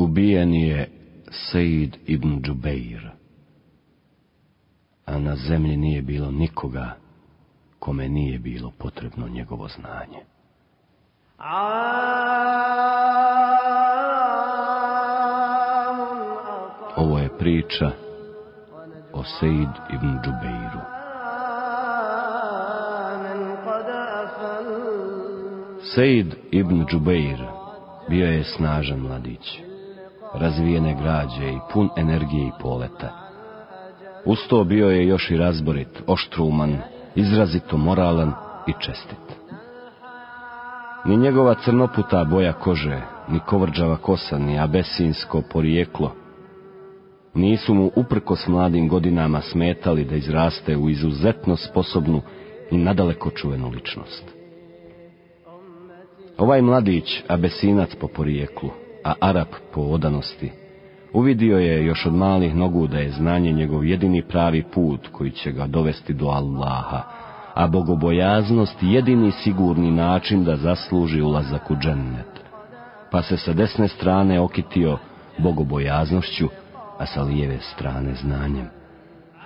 Ubijen je Sejid ibn Džubeir, a na zemlji nije bilo nikoga kome nije bilo potrebno njegovo znanje. Ovo je priča o Sejid ibn Džubeiru. Sejid ibn Džubeir bio je snažan mladić, razvijene građe i pun energije i poleta. Usto bio je još i razborit, oštruman, izrazito moralan i čestit. Ni njegova crnoputa boja kože, ni kovrđava kosa, ni abesinsko porijeklo, nisu mu uprkos mladim godinama smetali da izraste u izuzetno sposobnu i nadaleko čuvenu ličnost. Ovaj mladić, abesinac po porijeklu, a Arap po odanosti, uvidio je još od malih nogu da je znanje njegov jedini pravi put koji će ga dovesti do Allaha, a bogobojaznost jedini sigurni način da zasluži ulazak u džennet. Pa se sa desne strane okitio bogobojaznošću, a sa lijeve strane znanjem.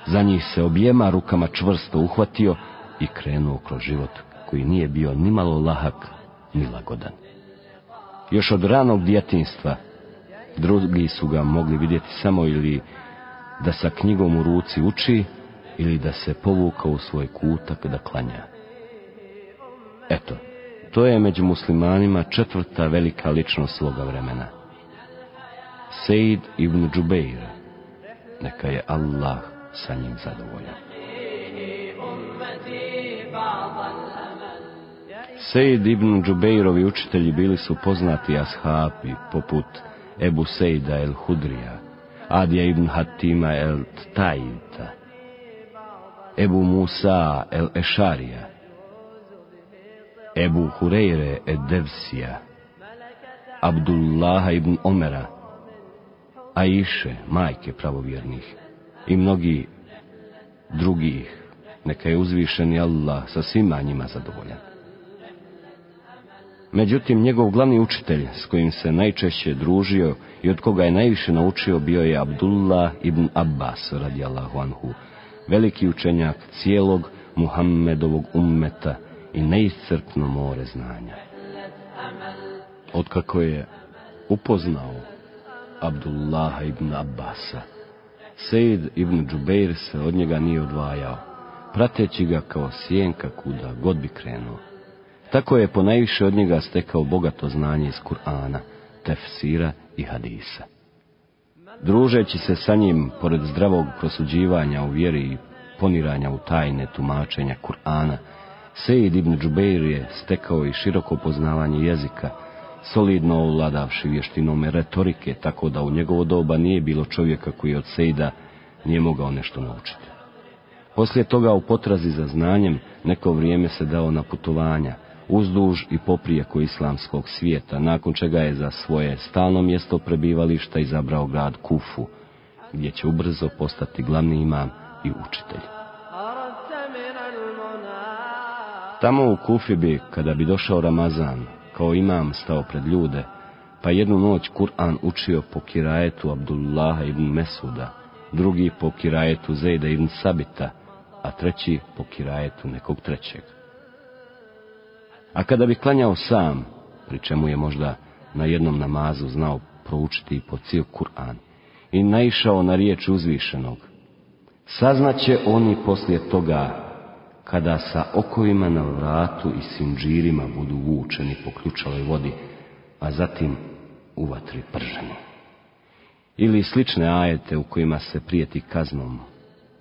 Za njih se objema rukama čvrsto uhvatio i krenuo kroz život koji nije bio ni malo lahak ni lagodan. Još od ranog djetinstva drugi su ga mogli vidjeti samo ili da sa knjigom u ruci uči ili da se povuka u svoj kutak da klanja. Eto, to je među muslimanima četvrta velika ličnost svoga vremena. Sejid ibn Džubeir, neka je Allah sa njim zadovoljan. Sejid ibn Džubeirovi učitelji bili su poznati ashabi poput Ebu Sejda el Hudrija, Adija ibn Hatima el Tajita, Ebu Musa el Ešarija, Ebu Hureyre ed Devsija, Abdullaha ibn Omera, Aiše, majke pravovjernih, i mnogi drugih, neka je uzvišeni Allah sa svima njima zadovoljan. Međutim, njegov glavni učitelj, s kojim se najčešće družio i od koga je najviše naučio, bio je Abdullah ibn Abbas, radijallahu anhu, veliki učenjak cijelog Muhammedovog ummeta i neiscrpno more znanja. Otkako je upoznao Abdullaha ibn Abbasa, Sejid ibn Džubeir se od njega nije odvajao, prateći ga kao sjenka kuda god bi krenuo. Tako je ponajviše od njega stekao bogato znanje iz Kur'ana, tefsira i hadisa. Družeći se sa njim, pored zdravog prosuđivanja u vjeri i poniranja u tajne tumačenja Kur'ana, Sejid ibn Džubeir je stekao i široko poznavanje jezika, solidno ovladavši vještinome retorike, tako da u njegovo doba nije bilo čovjeka koji od Sejda nije mogao nešto naučiti. Poslije toga u potrazi za znanjem neko vrijeme se dao na putovanja, uzduž i poprijeko islamskog svijeta, nakon čega je za svoje stalno mjesto prebivališta izabrao grad Kufu, gdje će ubrzo postati glavni imam i učitelj. Tamo u Kufi bi, kada bi došao Ramazan, kao imam stao pred ljude, pa jednu noć Kur'an učio po kirajetu Abdullaha ibn Mesuda, drugi po kirajetu Zejda ibn Sabita, a treći po kirajetu nekog trećeg. A kada bi klanjao sam, pri čemu je možda na jednom namazu znao proučiti po cijel Kur'an, i naišao na riječ uzvišenog, saznaće oni poslije toga kada sa okovima na vratu i sinđirima budu vučeni po ključavoj vodi, a zatim u vatri prženi. Ili slične ajete u kojima se prijeti kaznom,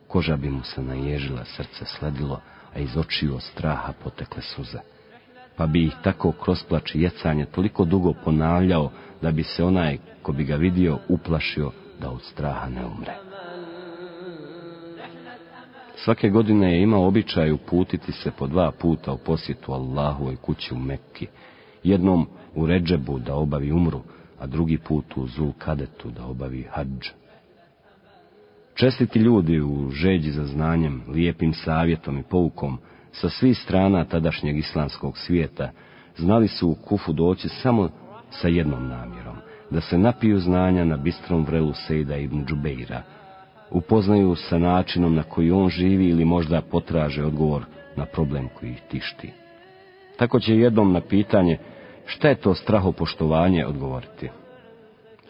koža bi mu se naježila, srce sledilo, a iz očiju straha potekle suze. Pa bi ih tako kroz plač i jecanje toliko dugo ponavljao, da bi se onaj ko bi ga vidio uplašio da od straha ne umre. Svake godine je imao običaj uputiti se po dva puta u posjetu Allahovoj kući u Mekki, jednom u Ređebu da obavi umru, a drugi put u Zul Kadetu da obavi hadž. Čestiti ljudi u žeđi za znanjem, lijepim savjetom i poukom sa svih strana tadašnjeg islamskog svijeta znali su u Kufu doći samo sa jednom namjerom, da se napiju znanja na bistrom vrelu Sejda ibn Džubeira, upoznaju sa načinom na koji on živi ili možda potraže odgovor na problem koji ih tišti. Tako će jednom na pitanje šta je to strahopoštovanje odgovoriti.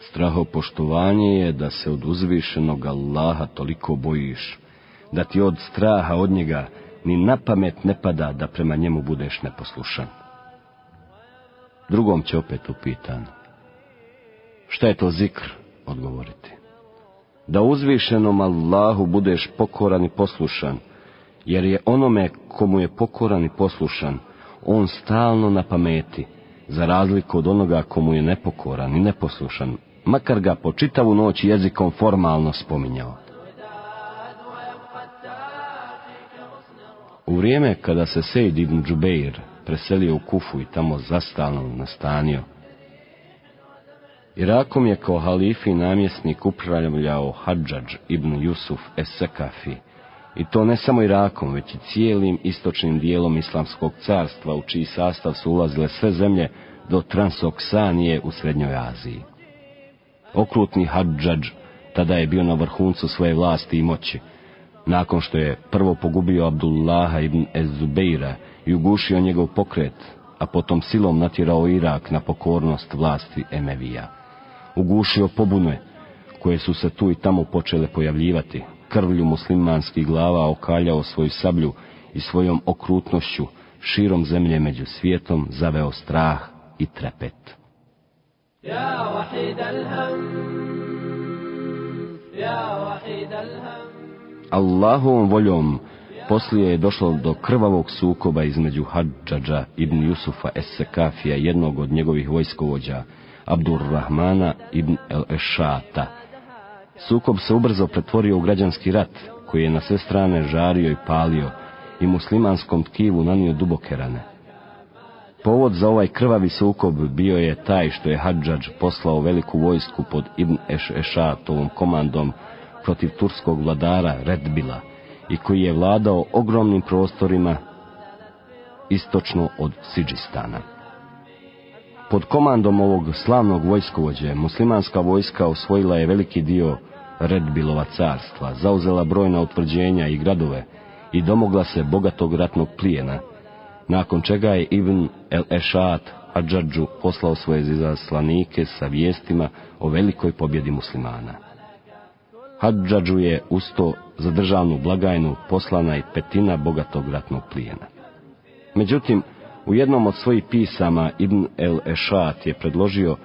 Strahopoštovanje je da se od uzvišenog Allaha toliko bojiš, da ti od straha od njega ni na pamet ne pada da prema njemu budeš neposlušan. Drugom će opet upitan. Šta je to zikr? Odgovoriti. Da uzvišenom Allahu budeš pokoran i poslušan, jer je onome komu je pokoran i poslušan, on stalno na pameti, za razliku od onoga komu je nepokoran i neposlušan, makar ga po čitavu noć jezikom formalno spominjao. U vrijeme kada se Sejd ibn Džubeir preselio u Kufu i tamo zastalno nastanio, Irakom je kao halifi namjesnik upravljao Hadžadž ibn Jusuf es-Sekafi, i to ne samo Irakom, već i cijelim istočnim dijelom Islamskog carstva, u čiji sastav su ulazile sve zemlje do Transoksanije u Srednjoj Aziji. Okrutni Hadžadž tada je bio na vrhuncu svoje vlasti i moći, nakon što je prvo pogubio Abdullaha ibn Ezubeira i ugušio njegov pokret, a potom silom natjerao Irak na pokornost vlasti Emevija. Ugušio pobune, koje su se tu i tamo počele pojavljivati, krvlju muslimanskih glava okaljao svoju sablju i svojom okrutnošću širom zemlje među svijetom zaveo strah i trepet. Allahovom voljom poslije je došlo do krvavog sukoba između Hadžadža ibn Jusufa Essekafija, jednog od njegovih vojskovođa, Abdurrahmana ibn el-Ešata. Sukob se ubrzo pretvorio u građanski rat, koji je na sve strane žario i palio i muslimanskom tkivu nanio duboke rane. Povod za ovaj krvavi sukob bio je taj što je Hadžadž poslao veliku vojsku pod Ibn Eš Ešatovom komandom protiv turskog vladara Redbila i koji je vladao ogromnim prostorima istočno od Sidžistana. Pod komandom ovog slavnog vojskovođe muslimanska vojska osvojila je veliki dio Redbilova carstva, zauzela brojna utvrđenja i gradove i domogla se bogatog ratnog plijena, nakon čega je Ibn el-Ešat Hadžadžu poslao svoje izaslanike sa vijestima o velikoj pobjedi muslimana. Hadžadžu je usto za državnu blagajnu poslana i petina bogatog ratnog plijena. Međutim, u jednom od svojih pisama Ibn el-Ešat je predložio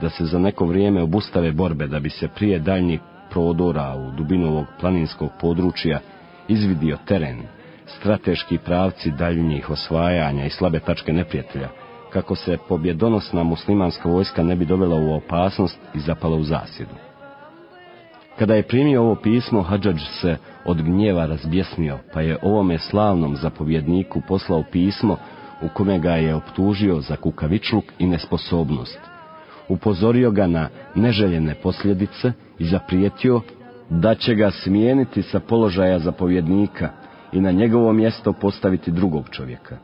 da se za neko vrijeme obustave borbe da bi se prije daljnjih prodora u dubinu ovog planinskog područja izvidio teren, strateški pravci daljnjih osvajanja i slabe tačke neprijatelja, kako se pobjedonosna muslimanska vojska ne bi dovela u opasnost i zapala u zasjedu. Kada je primio ovo pismo, Hadžadž se od gnjeva razbjesnio, pa je ovome slavnom zapovjedniku poslao pismo u kome ga je optužio za kukavičluk i nesposobnost. Upozorio ga na neželjene posljedice i zaprijetio da će ga smijeniti sa položaja zapovjednika i na njegovo mjesto postaviti drugog čovjeka.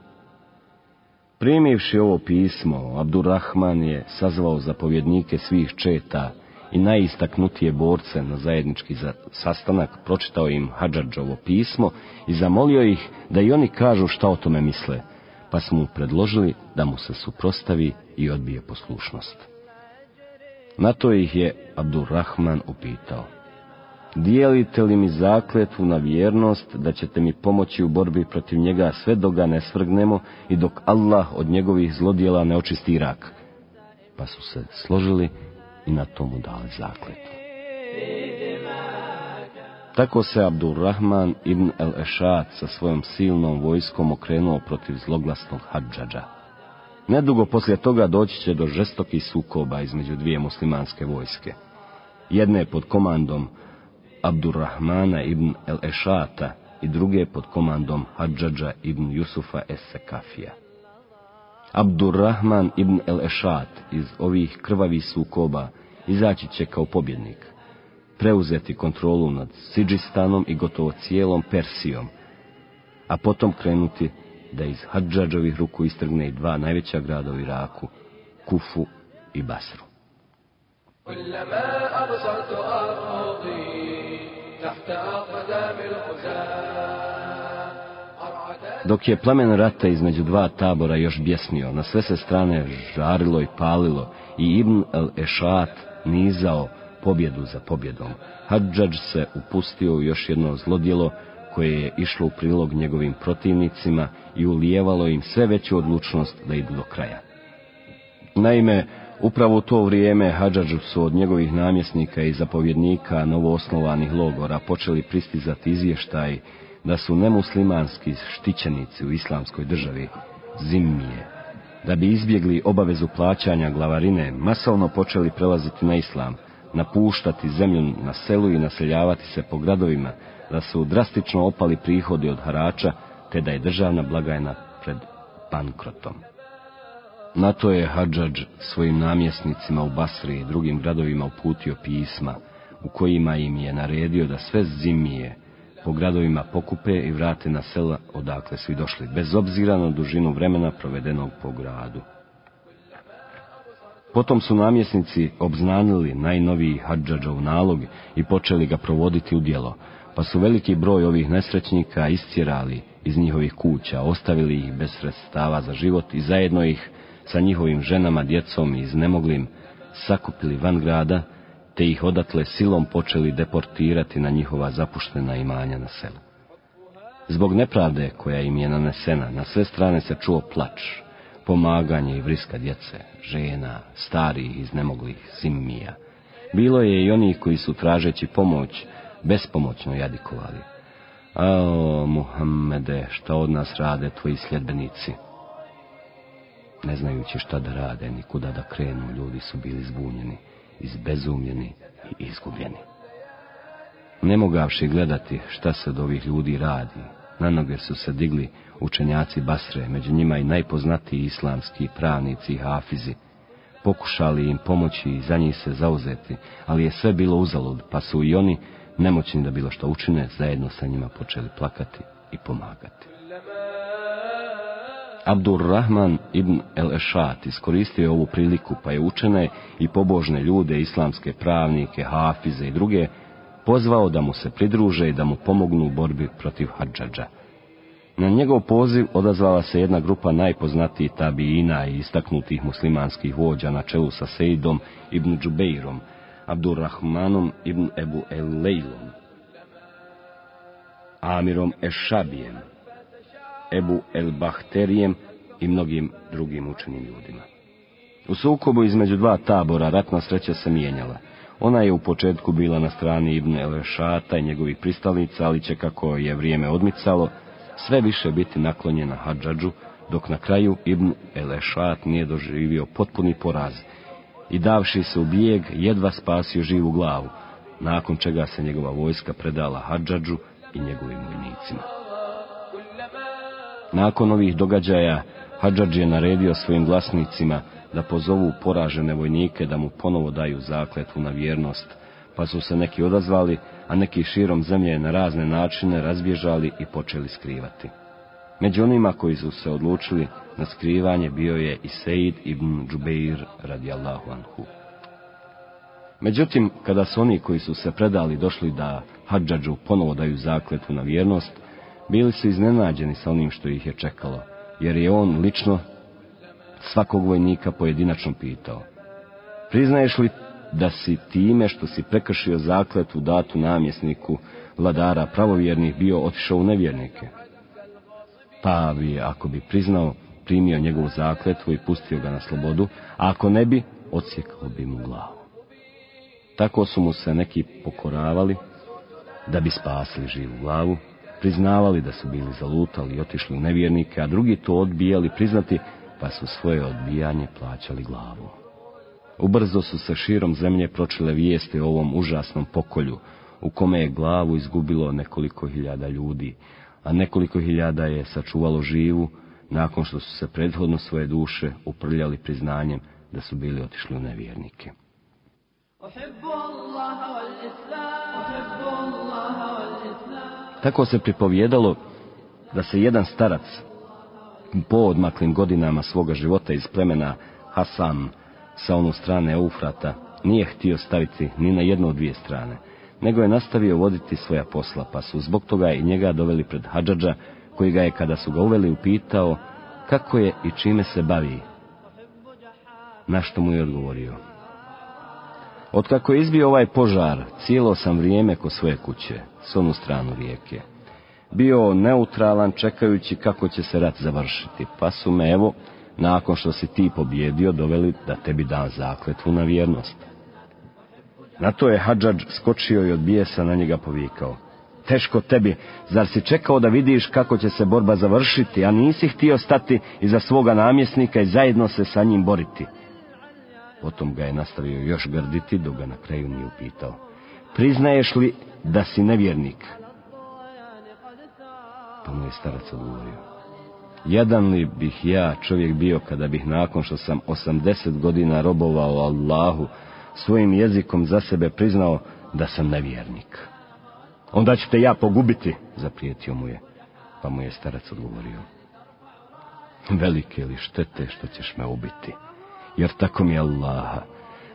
Primivši ovo pismo, Abdurrahman je sazvao zapovjednike svih četa i najistaknutije borce na zajednički sastanak, pročitao im Hadžadžovo pismo i zamolio ih da i oni kažu šta o tome misle, pa smo mu predložili da mu se suprostavi i odbije poslušnost. Na to ih je Abdurrahman upitao. Dijelite li mi zakletvu na vjernost da ćete mi pomoći u borbi protiv njega sve dok ga ne svrgnemo i dok Allah od njegovih zlodjela ne očisti Irak? Pa su se složili i na tomu dali zakletvu. Tako se Abdurrahman ibn el-Ešat sa svojom silnom vojskom okrenuo protiv zloglasnog Hadžadža. Nedugo poslije toga doći će do žestokih sukoba između dvije muslimanske vojske. Jedne pod komandom Abdurrahmana ibn el-Ešata i druge pod komandom Hadžadža ibn Jusufa es-Sekafija. Abdurrahman ibn el-Ešat iz ovih krvavih sukoba izaći će kao pobjednik, preuzeti kontrolu nad Sidžistanom i gotovo cijelom Persijom, a potom krenuti da iz Hadžadžovih ruku istrgne i dva najveća grada u Iraku, Kufu i Basru. Dok je plamen rata između dva tabora još bjesnio, na sve se strane žarilo i palilo i Ibn el-Ešat nizao pobjedu za pobjedom. Hadžadž se upustio u još jedno zlodjelo koje je išlo u prilog njegovim protivnicima i ulijevalo im sve veću odlučnost da idu do kraja. Naime, upravo u to vrijeme Hadžadžu su od njegovih namjesnika i zapovjednika novoosnovanih logora počeli pristizati izvještaj da su nemuslimanski štićenici u islamskoj državi, zimmije, da bi izbjegli obavezu plaćanja glavarine, masovno počeli prelaziti na islam, napuštati zemlju na selu i naseljavati se po gradovima, da su drastično opali prihodi od harača, te da je državna blagajna pred bankrotom. Na to je Hadžadž svojim namjesnicima u Basri i drugim gradovima uputio pisma, u kojima im je naredio da sve zimije po gradovima pokupe i vrate na sela odakle su i došli, bez obzira na dužinu vremena provedenog po gradu. Potom su namjesnici obznanili najnoviji Hadžadžov nalog i počeli ga provoditi u djelo, pa su veliki broj ovih nesrećnika istjerali iz njihovih kuća, ostavili ih bez sredstava za život i zajedno ih sa njihovim ženama, djecom i iznemoglim sakupili van grada, te ih odatle silom počeli deportirati na njihova zapuštena imanja na selu. Zbog nepravde koja im je nanesena, na sve strane se čuo plač, pomaganje i vriska djece, žena, starih iznemoglih zimmija. Bilo je i onih koji su tražeći pomoć bespomoćno jadikovali. A Muhammede, šta od nas rade tvoji sljedbenici? Ne znajući šta da rade, ni kuda da krenu, ljudi su bili zbunjeni, izbezumljeni i izgubljeni. Ne mogavši gledati šta se od ovih ljudi radi, na noge su se digli učenjaci Basre, među njima i najpoznatiji islamski pravnici i hafizi, pokušali im pomoći i za njih se zauzeti, ali je sve bilo uzalud, pa su i oni nemoćni da bilo što učine, zajedno sa njima počeli plakati i pomagati. Abdurrahman ibn el-Ešat iskoristio ovu priliku pa je učene i pobožne ljude, islamske pravnike, hafize i druge, pozvao da mu se pridruže i da mu pomognu u borbi protiv Hadžadža. Na njegov poziv odazvala se jedna grupa najpoznatijih tabijina i istaknutih muslimanskih vođa na čelu sa Sejdom ibn Džubeirom, Abdurrahmanom ibn Ebu El-Lejlom, Amirom Ešabijem, Ebu El-Bahterijem i mnogim drugim učenim ljudima. U sukobu između dva tabora ratna sreća se mijenjala. Ona je u početku bila na strani Ibn Elešata i njegovih pristalica, ali će kako je vrijeme odmicalo, sve više biti naklonjena Hadžadžu, dok na kraju Ibn Elešat nije doživio potpuni poraz i davši se u bijeg jedva spasio živu glavu, nakon čega se njegova vojska predala Hadžadžu i njegovim vojnicima. Nakon ovih događaja, Hadžadž je naredio svojim glasnicima da pozovu poražene vojnike da mu ponovo daju zakletvu na vjernost, pa su se neki odazvali, a neki širom zemlje na razne načine razbježali i počeli skrivati. Među onima koji su se odlučili na skrivanje bio je i Sejd ibn Džubeir radijallahu anhu. Međutim, kada su oni koji su se predali došli da Hadžadžu ponovo daju zakletvu na vjernost, bili su iznenađeni sa onim što ih je čekalo, jer je on lično svakog vojnika pojedinačno pitao. Priznaješ li da si time što si prekršio zakletvu datu namjesniku vladara pravovjernih bio otišao u nevjernike? Pa bi, ako bi priznao, primio njegovu zakletvu i pustio ga na slobodu, a ako ne bi, odsjekao bi mu glavu. Tako su mu se neki pokoravali, da bi spasili živu glavu, priznavali da su bili zalutali i otišli u nevjernike, a drugi to odbijali priznati, pa su svoje odbijanje plaćali glavu. Ubrzo su se širom zemlje pročile vijesti o ovom užasnom pokolju, u kome je glavu izgubilo nekoliko hiljada ljudi, a nekoliko hiljada je sačuvalo živu, nakon što su se prethodno svoje duše uprljali priznanjem da su bili otišli u nevjernike. Tako se pripovjedalo da se jedan starac po odmaklim godinama svoga života iz plemena Hasan sa onu strane Eufrata nije htio staviti ni na jednu od dvije strane, nego je nastavio voditi svoja posla, pa su zbog toga i njega doveli pred Hadžadža, koji ga je kada su ga uveli upitao kako je i čime se bavi. Na što mu je odgovorio. Otkako je izbio ovaj požar, cijelo sam vrijeme ko svoje kuće, s onu stranu rijeke. Bio neutralan čekajući kako će se rat završiti, pa su me evo, nakon što si ti pobjedio, doveli da tebi dam zakletvu na vjernost. Na to je Hadžadž skočio i od bijesa na njega povikao. Teško tebi, zar si čekao da vidiš kako će se borba završiti, a nisi htio stati iza svoga namjesnika i zajedno se sa njim boriti? Potom ga je nastavio još grditi, dok ga na kraju nije upitao. Priznaješ li da si nevjernik? Pa mu je starac odgovorio. Jedan li bih ja čovjek bio kada bih nakon što sam osamdeset godina robovao Allahu, svojim jezikom za sebe priznao da sam nevjernik. Onda ću te ja pogubiti, zaprijetio mu je, pa mu je starac odgovorio. Velike li štete što ćeš me ubiti, jer tako mi je Allaha,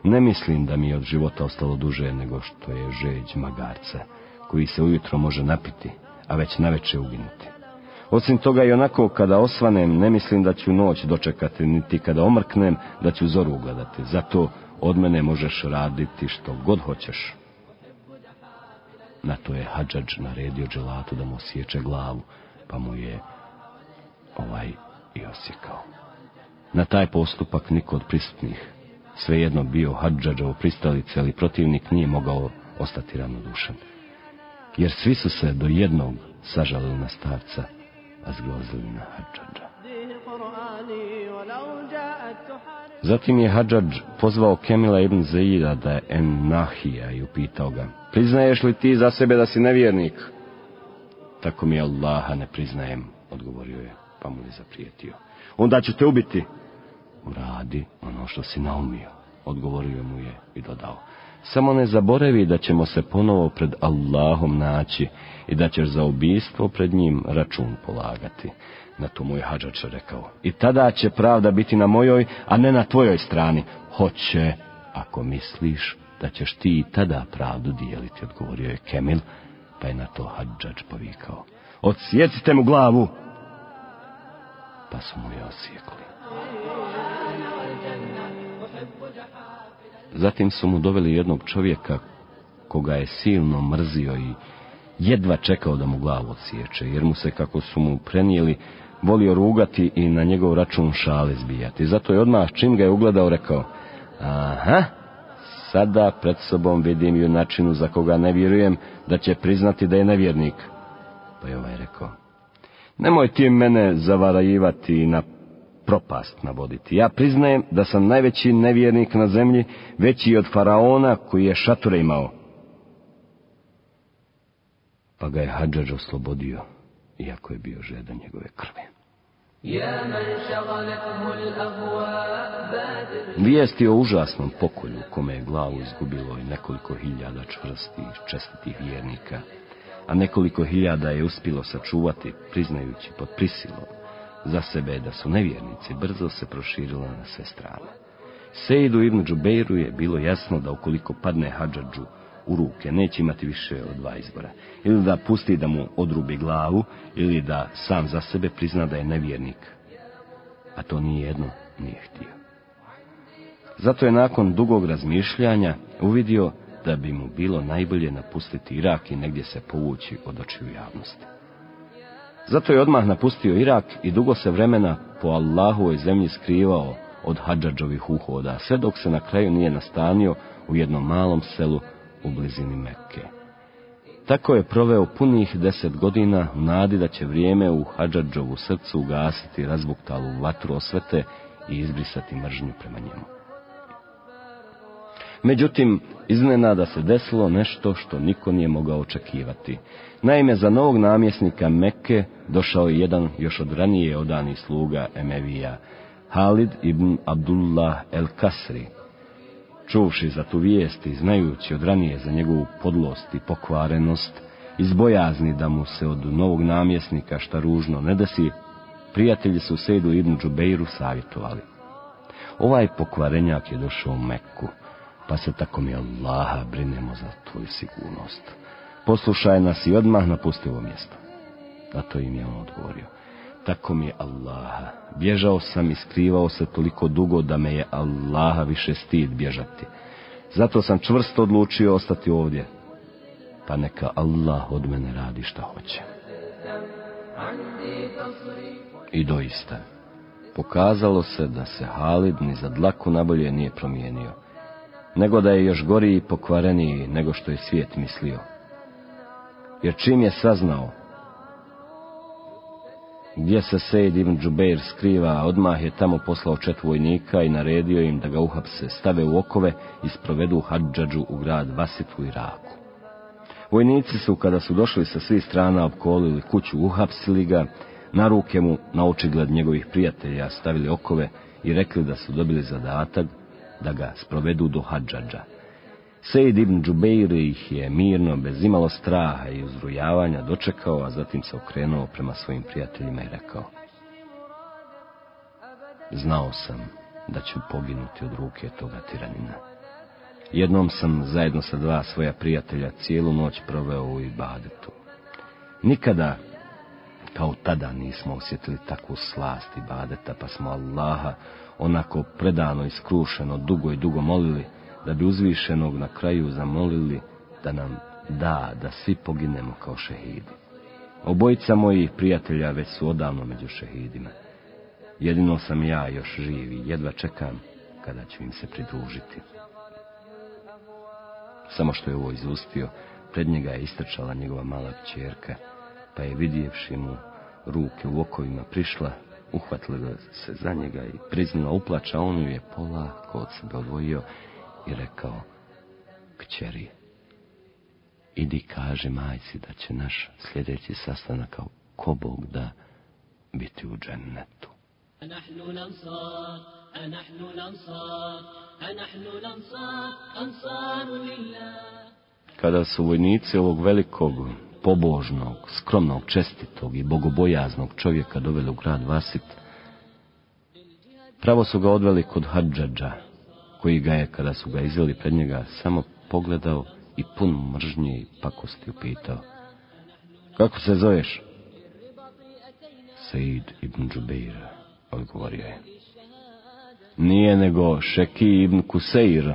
ne mislim da mi je od života ostalo duže nego što je žeđ magarca, koji se ujutro može napiti, a već naveče uginuti. Osim toga i onako kada osvanem, ne mislim da ću noć dočekati, niti kada omrknem da ću zoru ugledati. Zato od mene možeš raditi što god hoćeš. Na to je Hadžadž naredio dželatu da mu sječe glavu, pa mu je ovaj i osjekao. Na taj postupak niko od prisutnih, svejedno bio Hadžadžov pristalice, ali protivnik nije mogao ostati ravnodušan. Jer svi su se do jednog sažalili na starca, a zgrozili na Hadžadža. Zatim je Hadžadž pozvao Kemila ibn Zaida da je en Nahija i upitao ga, priznaješ li ti za sebe da si nevjernik? Tako mi Allaha ne priznajem, odgovorio je, pa mu je zaprijetio. Onda ću te ubiti. Uradi ono što si naumio, odgovorio mu je i dodao. Samo ne zaboravi da ćemo se ponovo pred Allahom naći i da ćeš za ubijstvo pred njim račun polagati. Na to mu je Hadžač rekao. I tada će pravda biti na mojoj, a ne na tvojoj strani. Hoće, ako misliš da ćeš ti i tada pravdu dijeliti, odgovorio je Kemil, pa je na to Hadžač povikao. Odsjecite mu glavu! Pa su mu je osjekli. Zatim su mu doveli jednog čovjeka koga je silno mrzio i jedva čekao da mu glavu odsječe, jer mu se, kako su mu prenijeli, volio rugati i na njegov račun šale zbijati. Zato je odmah čim ga je ugledao rekao, aha, sada pred sobom vidim junačinu za koga ne vjerujem da će priznati da je nevjernik. Pa je ovaj rekao, nemoj ti mene zavarajivati na propast navoditi. Ja priznajem da sam najveći nevjernik na zemlji, veći od faraona koji je šature imao. Pa ga je Hadžađ oslobodio, iako je bio žedan njegove krve. Vijesti o užasnom pokolju, kome je glavu izgubilo i nekoliko hiljada čvrstih, čestitih vjernika, a nekoliko hiljada je uspilo sačuvati, priznajući pod prisilom, za sebe da su nevjernici, brzo se proširila na sve strane. Sejdu ibn Džubeiru je bilo jasno da ukoliko padne Hadžadžu u ruke, neće imati više od dva izbora. Ili da pusti da mu odrubi glavu, ili da sam za sebe prizna da je nevjernik. A to nije jedno nije htio. Zato je nakon dugog razmišljanja uvidio da bi mu bilo najbolje napustiti Irak i negdje se povući od očiju javnosti. Zato je odmah napustio Irak i dugo se vremena po Allahovoj zemlji skrivao od Hadžadžovih uhoda, sve dok se na kraju nije nastanio u jednom malom selu u blizini Mekke. Tako je proveo punih deset godina u nadi da će vrijeme u Hadžadžovu srcu ugasiti razbuktalu vatru osvete i izbrisati mržnju prema njemu. Međutim, iznenada se desilo nešto što niko nije mogao očekivati. Naime, za novog namjesnika Mekke došao je jedan još od ranije odani sluga Emevija, Halid ibn Abdullah el Kasri, Čuvši za tu vijest i znajući od ranije za njegovu podlost i pokvarenost, izbojazni da mu se od novog namjesnika šta ružno ne desi, prijatelji su Sejdu ibn Džubeiru savjetovali. Ovaj pokvarenjak je došao u Mekku, pa se tako mi Allaha brinemo za tvoju sigurnost. Poslušaj nas i odmah napusti ovo mjesto. Na to im je on odgovorio. Tako mi je Allaha. Bježao sam i skrivao se toliko dugo da me je Allaha više stid bježati. Zato sam čvrsto odlučio ostati ovdje. Pa neka Allah od mene radi šta hoće. I doista, pokazalo se da se Halid ni za dlaku nabolje nije promijenio, nego da je još goriji i pokvareniji nego što je svijet mislio. Jer čim je saznao gdje se Sejid ibn Džubeir skriva, odmah je tamo poslao čet vojnika i naredio im da ga uhapse, stave u okove i sprovedu Hadžadžu u grad Vasitu u Iraku. Vojnici su, kada su došli sa svih strana, opkolili kuću, uhapsili ga, na ruke mu, na očigled njegovih prijatelja, stavili okove i rekli da su dobili zadatak da ga sprovedu do Hadžadža. Sejid ibn Džubeir ih je mirno, bez imalo straha i uzrujavanja dočekao, a zatim se okrenuo prema svojim prijateljima i rekao. Znao sam da ću poginuti od ruke toga tiranina. Jednom sam zajedno sa dva svoja prijatelja cijelu noć proveo u Ibadetu. Nikada kao tada nismo osjetili takvu slast Ibadeta, pa smo Allaha onako predano i skrušeno dugo i dugo molili, da bi uzvišenog na kraju zamolili da nam da da svi poginemo kao šehidi. Obojica mojih prijatelja već su odavno među šehidima. Jedino sam ja još živi, jedva čekam kada ću im se pridružiti. Samo što je ovo izustio, pred njega je istrčala njegova mala čerka, pa je vidjevši mu ruke u okovima prišla, uhvatila se za njega i priznala uplača, on ju je polako od sebe odvojio i rekao, kćeri, idi kaže majci da će naš sljedeći sastanak kao ko Bog da biti u džennetu. Kada su vojnici ovog velikog, pobožnog, skromnog, čestitog i bogobojaznog čovjeka doveli u grad Vasit, pravo su ga odveli kod Hadžadža, koji ga je, kada su ga izveli pred njega, samo pogledao i pun mržnje i pakosti upitao. Kako se zoveš? Said ibn Džubeir, odgovorio je. Nije nego Šeki ibn Kuseir.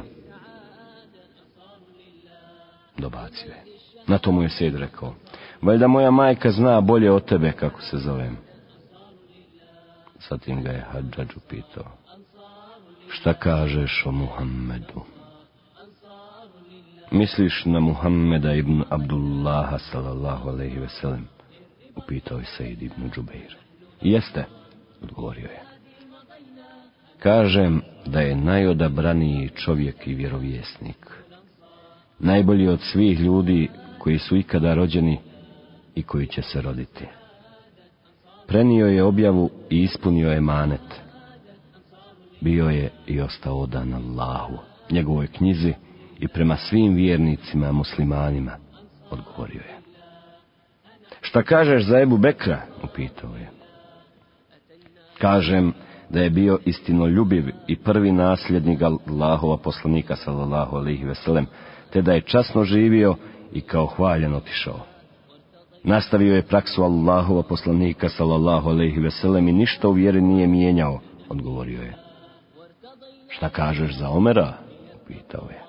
Dobacio je. Na to mu je Sejid rekao. Valjda moja majka zna bolje od tebe kako se zovem. Zatim ga je Hadžadž upitao. Šta kažeš o Muhammedu? Misliš na Muhammeda ibn Abdullaha sallallahu alaihi veselem? Upitao je Sejid ibn Džubeir. Jeste, odgovorio je. Kažem da je najodabraniji čovjek i vjerovjesnik. Najbolji od svih ljudi koji su ikada rođeni i koji će se roditi. Prenio je objavu i ispunio je manet bio je i ostao odan Allahu, njegovoj knjizi i prema svim vjernicima muslimanima, odgovorio je. Šta kažeš za Ebu Bekra? upitao je. Kažem da je bio istinoljubiv i prvi nasljednik Allahova poslanika sallallahu alaihi veselem, te da je časno živio i kao hvaljen otišao. Nastavio je praksu Allahova poslanika sallallahu alaihi veselem i ništa u vjeri nije mijenjao, odgovorio je. Šta kažeš za Omera? Pitao je.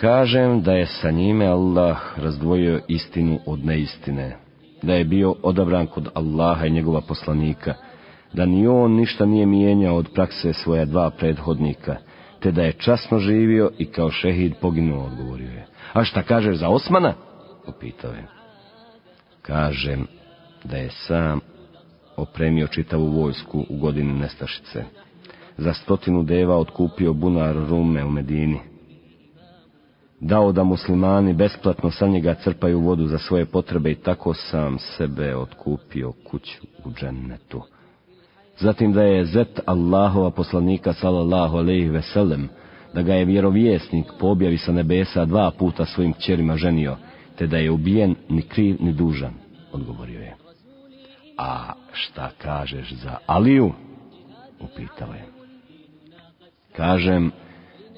Kažem da je sa njime Allah razdvojio istinu od neistine, da je bio odabran kod Allaha i njegova poslanika, da ni on ništa nije mijenjao od prakse svoja dva prethodnika, te da je časno živio i kao šehid poginuo, odgovorio je. A šta kažeš za Osmana? Upitao je. Kažem da je sam opremio čitavu vojsku u godini Nestašice, za stotinu deva otkupio bunar rume u Medini. Dao da muslimani besplatno sa njega crpaju vodu za svoje potrebe i tako sam sebe otkupio kuću u džennetu. Zatim da je zet Allahova poslanika sallallahu alejhi ve sellem, da ga je vjerovjesnik po objavi sa nebesa dva puta svojim kćerima ženio, te da je ubijen ni kriv ni dužan, odgovorio je. A šta kažeš za Aliju? Upitao je. Kažem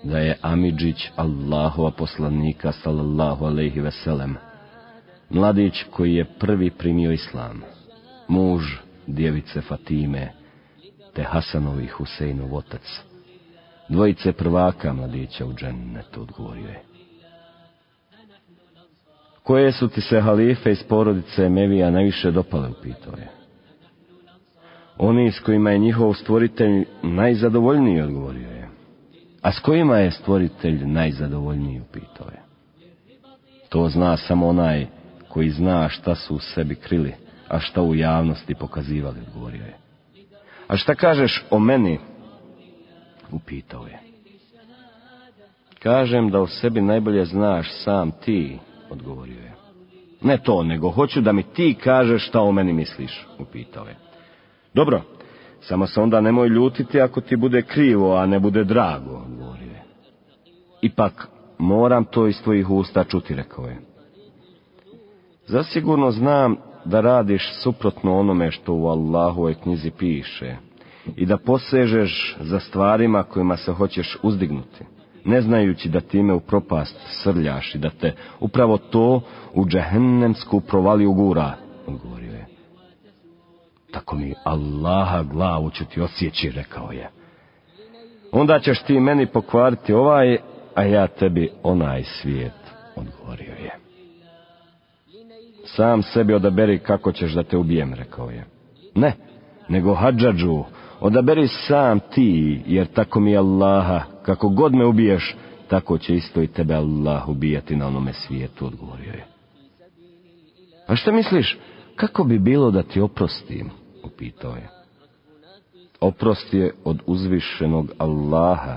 da je Amidžić Allahova poslanika sallallahu alaihi veselem, mladić koji je prvi primio islam, muž djevice Fatime, te Hasanovi Huseinov otac, dvojice prvaka mladića u džennetu, odgovorio je. Koje su ti se halife iz porodice Mevija najviše dopale, upitao je. Oni s kojima je njihov stvoritelj najzadovoljniji, odgovorio je. A s kojima je stvoritelj najzadovoljniji, upitao je. To zna samo onaj koji zna šta su u sebi krili, a šta u javnosti pokazivali, odgovorio je. A šta kažeš o meni? Upitao je. Kažem da o sebi najbolje znaš sam ti, odgovorio je. Ne to, nego hoću da mi ti kažeš šta o meni misliš, upitao je. Dobro, samo se onda nemoj ljutiti ako ti bude krivo, a ne bude drago, odgovorio je. Ipak, moram to iz tvojih usta čuti, rekao je. Zasigurno znam da radiš suprotno onome što u Allahovoj knjizi piše i da posežeš za stvarima kojima se hoćeš uzdignuti, ne znajući da time u propast srljaš i da te upravo to u džehennemsku provaliju gura, odgovorio. Tako mi Allaha glavu ću ti osjeći, rekao je. Onda ćeš ti meni pokvariti ovaj, a ja tebi onaj svijet, odgovorio je. Sam sebi odaberi kako ćeš da te ubijem, rekao je. Ne, nego hađađu, odaberi sam ti, jer tako mi Allaha, kako god me ubiješ, tako će isto i tebe Allah ubijati na onome svijetu, odgovorio je. A šta misliš, kako bi bilo da ti oprostim, upitao je. Oprost je od uzvišenog Allaha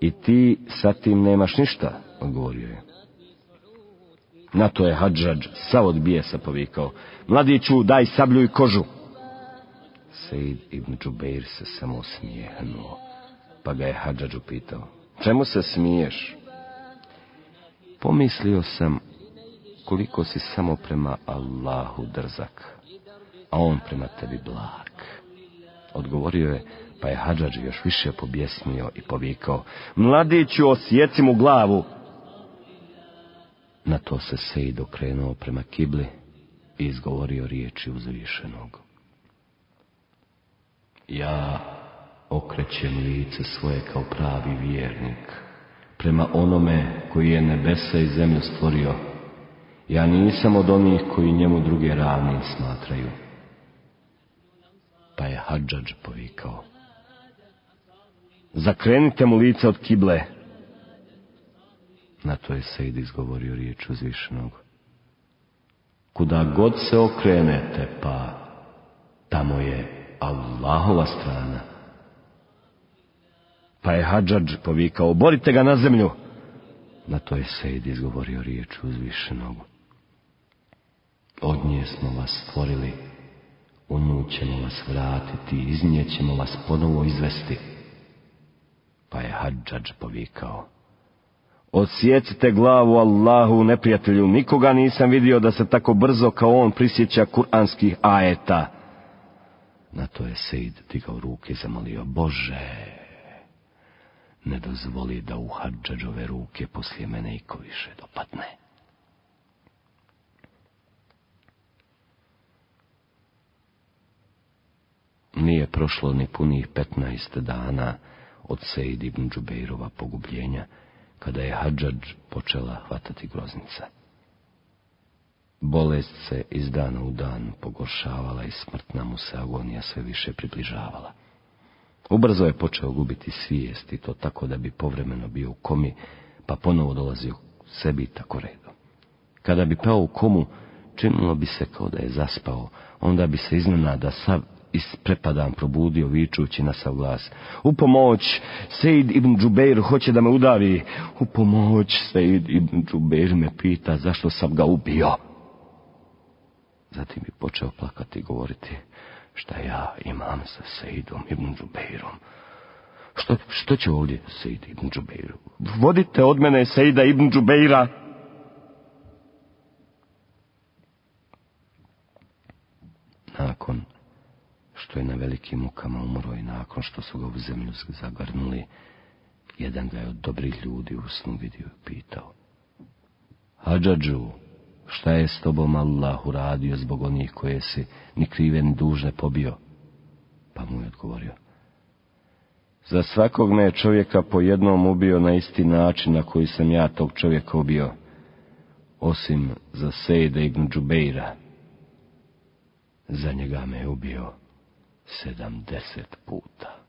i ti sa tim nemaš ništa, odgovorio je. Na to je Hadžadž sav od bijesa povikao. Mladiću, daj sablju i kožu. Sejid ibn Džubeir se samo smijehnuo, pa ga je Hadžadž upitao. Čemu se smiješ? Pomislio sam koliko si samo prema Allahu drzak, a on prema tebi blag. Odgovorio je, pa je Hadžadž još više pobjesnio i povikao. Mladiću, osjeci mu glavu. Na to se Sejid okrenuo prema kibli i izgovorio riječi uzvišenog. Ja okrećem lice svoje kao pravi vjernik, prema onome koji je nebesa i zemlju stvorio. Ja nisam od onih koji njemu druge ravni smatraju. Hadžadž povikao. Zakrenite mu lice od kible, na to je Sejid izgovorio riječ uzvišenog. Kuda god se okrenete, pa tamo je Allahova strana. Pa je Hadžadž povikao, borite ga na zemlju. Na to je Sejid izgovorio riječ uzvišenog. Od nje smo vas stvorili, u nju ćemo vas vratiti, iz nje ćemo vas ponovo izvesti. Pa je Hadžadž povikao, Odsjecite glavu Allahu neprijatelju, nikoga nisam vidio da se tako brzo kao on prisjeća kuranskih ajeta. Na to je Sejid digao ruke i zamolio, Bože, ne dozvoli da u Hadžađove ruke poslije mene iko više dopadne. Nije prošlo ni punih petnaest dana od Sejid ibn Džubeirova pogubljenja, kada je Hadžadž počela hvatati groznica. Bolest se iz dana u dan pogoršavala i smrtna mu se agonija sve više približavala. Ubrzo je počeo gubiti svijest i to tako da bi povremeno bio u komi, pa ponovo dolazio sebi i tako redu. Kada bi pao u komu, činilo bi se kao da je zaspao, onda bi se iznenada sav isprepadan probudio vičući na sav glas. U pomoć, Sejid ibn Džubeir hoće da me udavi. U pomoć, Sejid ibn Džubeir me pita zašto sam ga ubio. Zatim bi počeo plakati i govoriti šta ja imam sa Sejidom ibn Džubeirom. Što, što će ovdje Sejid ibn Džubeir? Vodite od mene Sejida ibn Džubeira. Nakon što je na velikim mukama umro i nakon što su ga u zemlju zagrnuli, Jedan ga je od dobrih ljudi u snu vidio i pitao. Hadžadžu, šta je s tobom Allah uradio zbog onih koje si ni krive ni dužne pobio? Pa mu je odgovorio. Za svakog me je čovjeka po jednom ubio na isti način na koji sam ja tog čovjeka ubio, osim za Sejda ibn Džubeira. Za njega me je ubio sedamdeset puta.